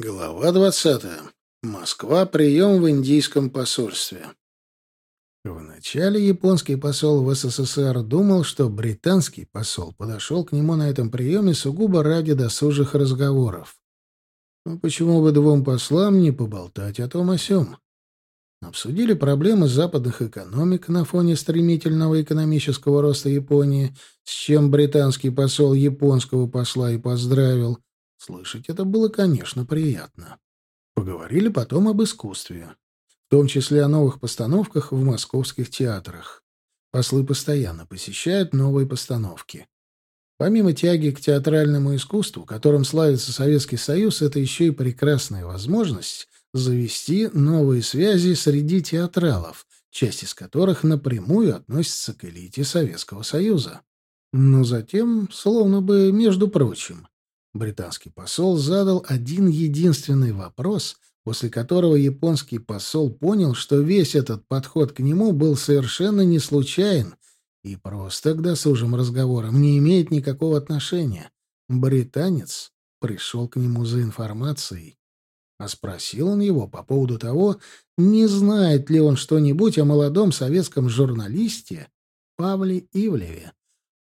Глава двадцатая. Москва. Прием в индийском посольстве. Вначале японский посол в СССР думал, что британский посол подошел к нему на этом приеме сугубо ради досужих разговоров. Ну, почему бы двум послам не поболтать о том о сём? Обсудили проблемы западных экономик на фоне стремительного экономического роста Японии, с чем британский посол японского посла и поздравил. Слышать это было, конечно, приятно. Поговорили потом об искусстве, в том числе о новых постановках в московских театрах. Послы постоянно посещают новые постановки. Помимо тяги к театральному искусству, которым славится Советский Союз, это еще и прекрасная возможность завести новые связи среди театралов, часть из которых напрямую относится к элите Советского Союза. Но затем, словно бы между прочим, британский посол задал один единственный вопрос, после которого японский посол понял, что весь этот подход к нему был совершенно не случайен и просто к досужим разговорам не имеет никакого отношения. Британец пришел к нему за информацией. А спросил он его по поводу того, не знает ли он что-нибудь о молодом советском журналисте Павле Ивлеве.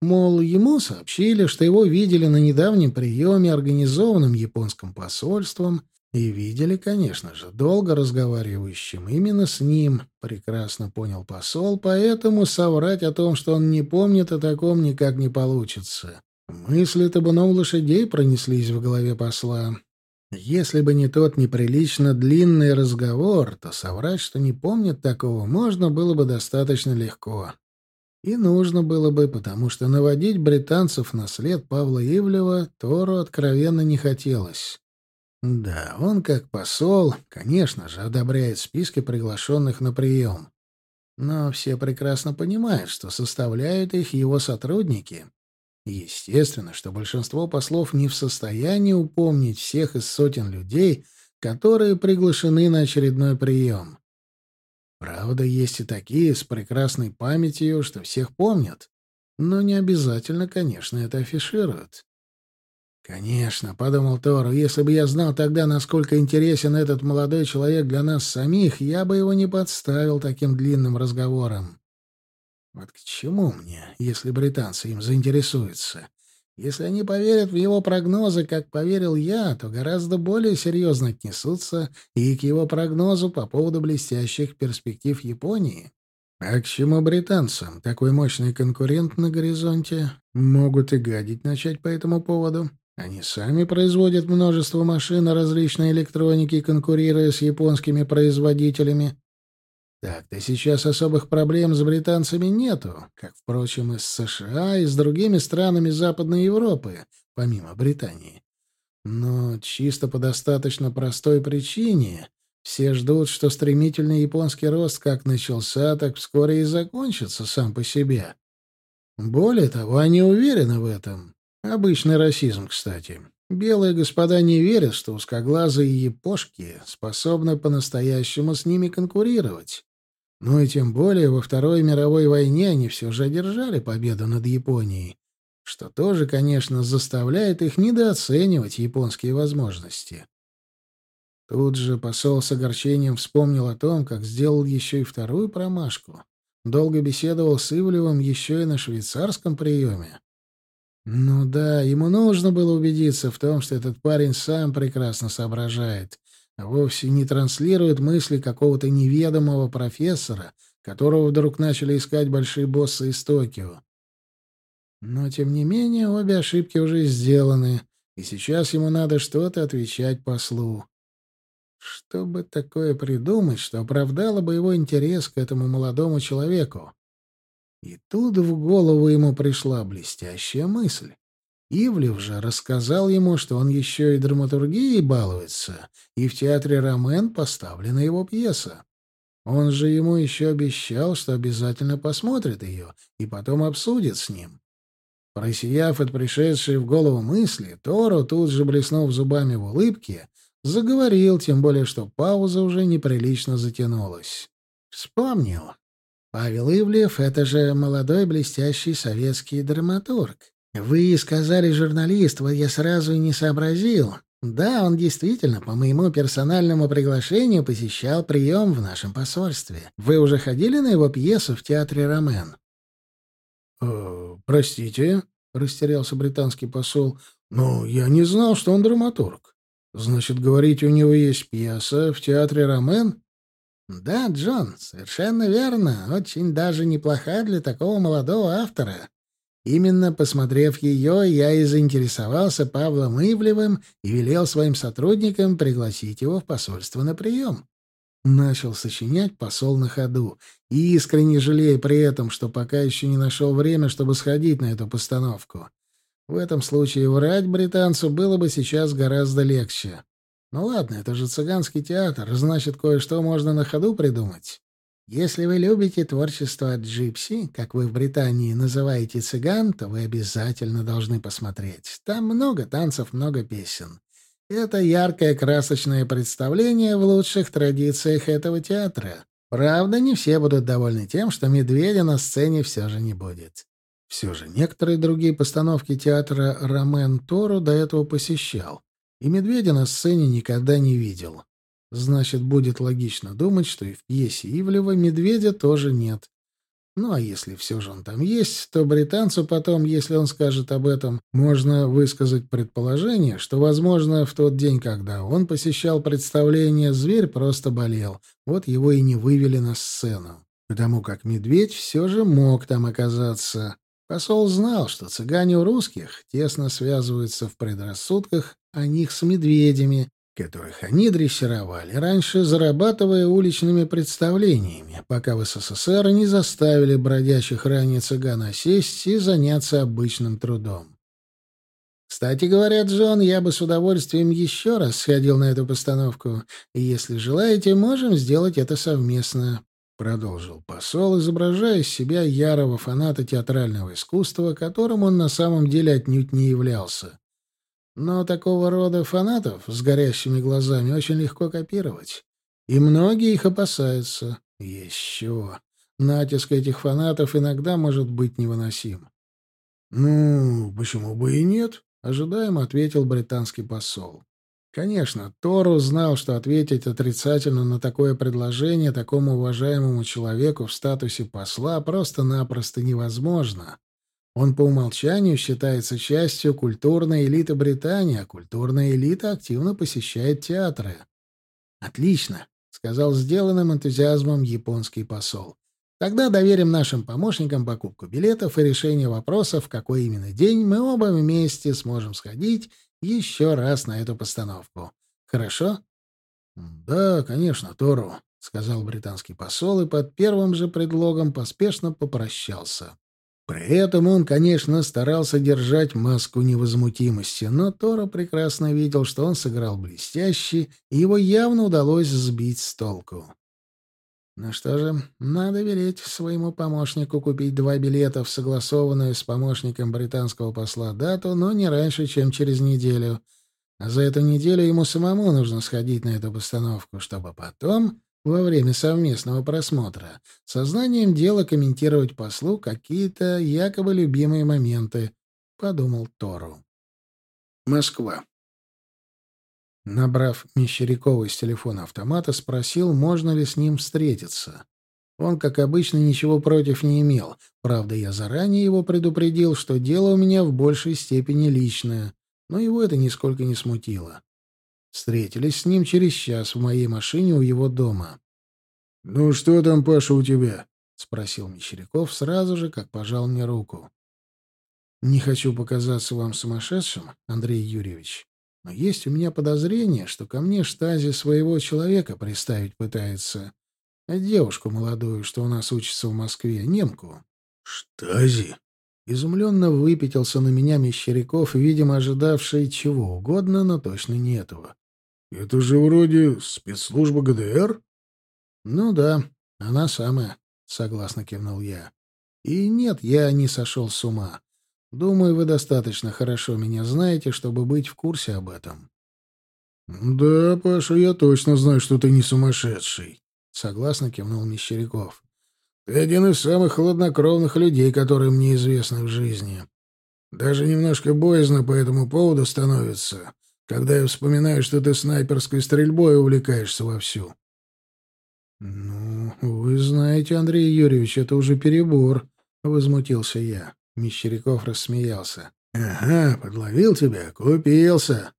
Мол, ему сообщили, что его видели на недавнем приеме, организованном японским посольством, и видели, конечно же, долго разговаривающим именно с ним, прекрасно понял посол, поэтому соврать о том, что он не помнит о таком, никак не получится. Мысли табуном лошадей пронеслись в голове посла. Если бы не тот неприлично длинный разговор, то соврать, что не помнит такого, можно было бы достаточно легко. И нужно было бы, потому что наводить британцев на след Павла Ивлева Тору откровенно не хотелось. Да, он как посол, конечно же, одобряет списки приглашенных на прием. Но все прекрасно понимают, что составляют их его сотрудники, Естественно, что большинство послов не в состоянии упомнить всех из сотен людей, которые приглашены на очередной прием. Правда, есть и такие с прекрасной памятью, что всех помнят, но не обязательно, конечно, это афишируют. «Конечно», — подумал Тору, — «если бы я знал тогда, насколько интересен этот молодой человек для нас самих, я бы его не подставил таким длинным разговором». Вот к чему мне, если британцы им заинтересуются? Если они поверят в его прогнозы, как поверил я, то гораздо более серьезно отнесутся и к его прогнозу по поводу блестящих перспектив Японии. А к чему британцам такой мощный конкурент на горизонте? Могут и гадить начать по этому поводу. Они сами производят множество машин различной электроники, конкурируя с японскими производителями. Так-то сейчас особых проблем с британцами нету, как, впрочем, и с США, и с другими странами Западной Европы, помимо Британии. Но чисто по достаточно простой причине все ждут, что стремительный японский рост как начался, так вскоре и закончится сам по себе. Более того, они уверены в этом. Обычный расизм, кстати. Белые господа не верят, что узкоглазые япошки способны по-настоящему с ними конкурировать. Ну и тем более во Второй мировой войне они все же одержали победу над Японией, что тоже, конечно, заставляет их недооценивать японские возможности. Тут же посол с огорчением вспомнил о том, как сделал еще и вторую промашку. Долго беседовал с Ивлевым еще и на швейцарском приеме. Ну да, ему нужно было убедиться в том, что этот парень сам прекрасно соображает, вовсе не транслирует мысли какого-то неведомого профессора, которого вдруг начали искать большие боссы из Токио. Но, тем не менее, обе ошибки уже сделаны, и сейчас ему надо что-то отвечать послу. Что бы такое придумать, что оправдало бы его интерес к этому молодому человеку? И тут в голову ему пришла блестящая мысль. Ивлев же рассказал ему, что он еще и драматургией балуется, и в театре «Ромен» поставлена его пьеса. Он же ему еще обещал, что обязательно посмотрит ее и потом обсудит с ним. Просияв от пришедшей в голову мысли, Торо, тут же блеснув зубами в улыбке, заговорил, тем более что пауза уже неприлично затянулась. Вспомнил. Павел Ивлев — это же молодой блестящий советский драматург. «Вы сказали журналист, вот я сразу и не сообразил. Да, он действительно по моему персональному приглашению посещал прием в нашем посольстве. Вы уже ходили на его пьесу в театре «Ромен»?» «Э, «Простите», — растерялся британский посол, — «но я не знал, что он драматург. Значит, говорите, у него есть пьеса в театре «Ромен»?» «Да, Джон, совершенно верно. Очень даже неплоха для такого молодого автора. Именно посмотрев ее, я и заинтересовался Павлом Ивлевым и велел своим сотрудникам пригласить его в посольство на прием. Начал сочинять посол на ходу, и искренне жалея при этом, что пока еще не нашел время, чтобы сходить на эту постановку. В этом случае врать британцу было бы сейчас гораздо легче. Ну ладно, это же цыганский театр, значит, кое-что можно на ходу придумать. Если вы любите творчество джипси, как вы в Британии называете цыган, то вы обязательно должны посмотреть. Там много танцев, много песен. Это яркое красочное представление в лучших традициях этого театра. Правда, не все будут довольны тем, что медведя на сцене все же не будет. Все же некоторые другие постановки театра Ромен Тору до этого посещал, и медведя на сцене никогда не видел. Значит, будет логично думать, что и в пьесе Ивлева медведя тоже нет. Ну, а если все же он там есть, то британцу потом, если он скажет об этом, можно высказать предположение, что, возможно, в тот день, когда он посещал представление, зверь просто болел, вот его и не вывели на сцену. Потому как медведь все же мог там оказаться. Посол знал, что цыгане у русских тесно связываются в предрассудках о них с медведями, которых они дрессировали, раньше зарабатывая уличными представлениями, пока в СССР не заставили бродячих ранее цыган осесть и заняться обычным трудом. «Кстати говоря, Джон, я бы с удовольствием еще раз сходил на эту постановку, и, если желаете, можем сделать это совместно», — продолжил посол, изображая из себя ярого фаната театрального искусства, которым он на самом деле отнюдь не являлся. Но такого рода фанатов с горящими глазами очень легко копировать. И многие их опасаются. Еще. Натиск этих фанатов иногда может быть невыносим. «Ну, почему бы и нет?» — ожидаемо ответил британский посол. Конечно, Тору знал, что ответить отрицательно на такое предложение такому уважаемому человеку в статусе посла просто-напросто невозможно. Он по умолчанию считается частью культурной элиты Британии, а культурная элита активно посещает театры. «Отлично», — сказал сделанным энтузиазмом японский посол. «Тогда доверим нашим помощникам покупку билетов и решение вопроса, в какой именно день мы оба вместе сможем сходить еще раз на эту постановку. Хорошо?» «Да, конечно, Тору», — сказал британский посол и под первым же предлогом поспешно попрощался. При этом он, конечно, старался держать маску невозмутимости, но Тора прекрасно видел, что он сыграл блестяще, и его явно удалось сбить с толку. Ну что же, надо велеть своему помощнику купить два билета в согласованную с помощником британского посла дату, но не раньше, чем через неделю. А за эту неделю ему самому нужно сходить на эту постановку, чтобы потом во время совместного просмотра сознанием дела комментировать послу какие-то якобы любимые моменты, — подумал Тору. Москва. Набрав Мещерякова из телефона автомата, спросил, можно ли с ним встретиться. Он, как обычно, ничего против не имел. Правда, я заранее его предупредил, что дело у меня в большей степени личное, но его это нисколько не смутило. Встретились с ним через час в моей машине у его дома. — Ну что там, Паша, у тебя? — спросил Мещеряков сразу же, как пожал мне руку. — Не хочу показаться вам сумасшедшим, Андрей Юрьевич, но есть у меня подозрение, что ко мне штази своего человека приставить пытается. Девушку молодую, что у нас учится в Москве, немку. — Штази? Изумленно выпятился на меня Мещеряков, видимо, ожидавший чего угодно, но точно не этого. «Это же вроде спецслужба ГДР?» «Ну да, она самая», — согласно кивнул я. «И нет, я не сошел с ума. Думаю, вы достаточно хорошо меня знаете, чтобы быть в курсе об этом». «Да, Паша, я точно знаю, что ты не сумасшедший», — согласно кивнул Мещеряков. Ты один из самых хладнокровных людей, которые мне известны в жизни. Даже немножко боязно по этому поводу становится. Когда я вспоминаю, что ты снайперской стрельбой увлекаешься вовсю. «Ну, вы знаете, Андрей Юрьевич, это уже перебор», — возмутился я. Мещеряков рассмеялся. «Ага, подловил тебя, купился.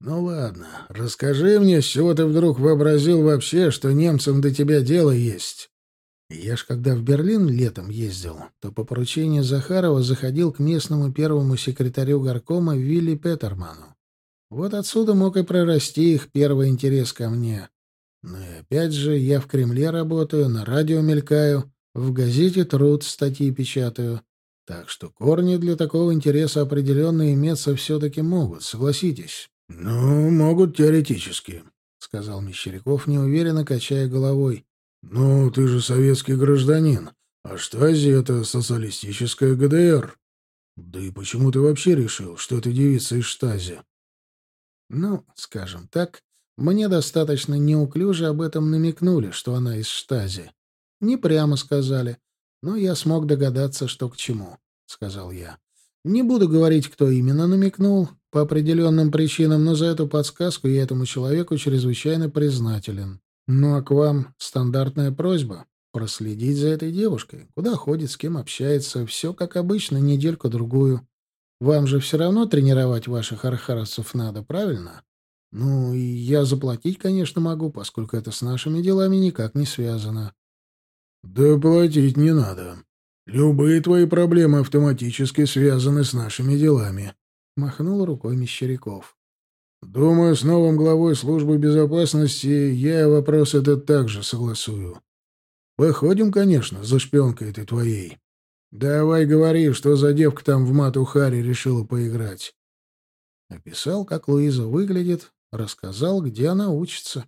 Ну ладно, расскажи мне, с чего ты вдруг вообразил вообще, что немцам до тебя дело есть?» Я ж когда в Берлин летом ездил, то по поручению Захарова заходил к местному первому секретарю горкома Вилли Петерману. Вот отсюда мог и прорасти их первый интерес ко мне. Но и опять же, я в Кремле работаю, на радио мелькаю, в газете «Труд» статьи печатаю. Так что корни для такого интереса определенно иметься все-таки могут, согласитесь. — Ну, могут теоретически, — сказал Мещеряков, неуверенно качая головой. — Ну, ты же советский гражданин, а Штази — это социалистическая ГДР. Да и почему ты вообще решил, что это девица из Штази? — Ну, скажем так, мне достаточно неуклюже об этом намекнули, что она из штази. Не прямо сказали, но я смог догадаться, что к чему, — сказал я. Не буду говорить, кто именно намекнул, по определенным причинам, но за эту подсказку я этому человеку чрезвычайно признателен. Ну а к вам стандартная просьба — проследить за этой девушкой, куда ходит, с кем общается, все как обычно, недельку-другую. Вам же все равно тренировать ваших архаровцев надо, правильно? Ну, и я заплатить, конечно, могу, поскольку это с нашими делами никак не связано. Да платить не надо. Любые твои проблемы автоматически связаны с нашими делами, махнул рукой Мещеряков. Думаю, с новым главой службы безопасности я вопрос этот также согласую. Походим, конечно, за шпионкой этой твоей. Давай говори, что за девка там в мату Хари решила поиграть. Описал, как Луиза выглядит, Рассказал, где она учится.